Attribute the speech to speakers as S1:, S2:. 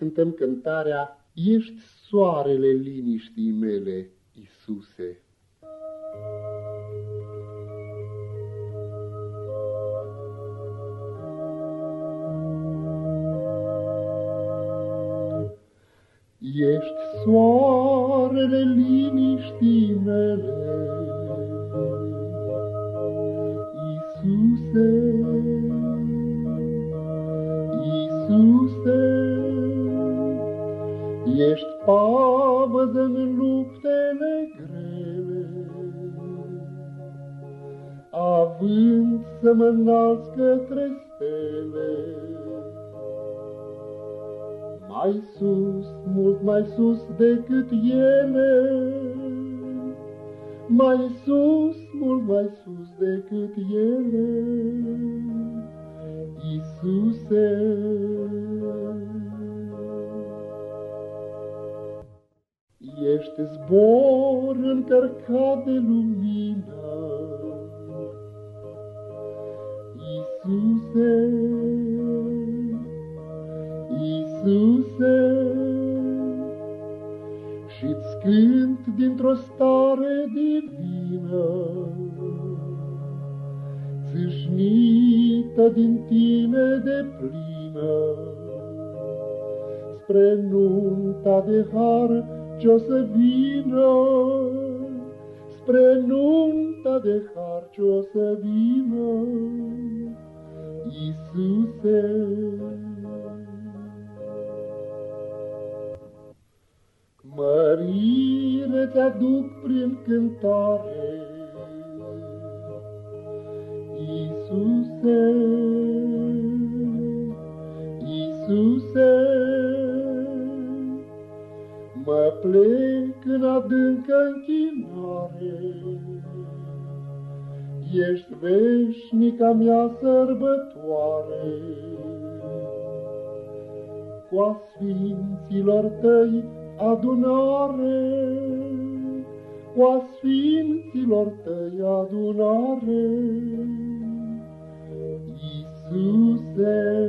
S1: cântăm cântarea Ești soarele liniștii mele, Iisuse. Ești soarele liniștii mele, Iisuse, Iisuse, Ești pavăză în luptele grele, Având să mă înalți către stele. Mai sus, mult mai sus decât ele, Mai sus, mult mai sus decât ele, Iisuse. Ești zbor încărcat de lumină, Iisuse, Iisuse, și-ți cânt dintr-o stare divină, țâșnită din tine de plină, spre nunta de har ce-o să vină, spre nunta de har ce-o să vină, Iisuse. Mărire te-aduc prin cântare, Iisuse, Iisuse, mă plec în adâncă închinare. Ești veșnica mea sărbătoare, cu a sfinților tăi adunare, cu a sfinților tăi adunare. Iisuse,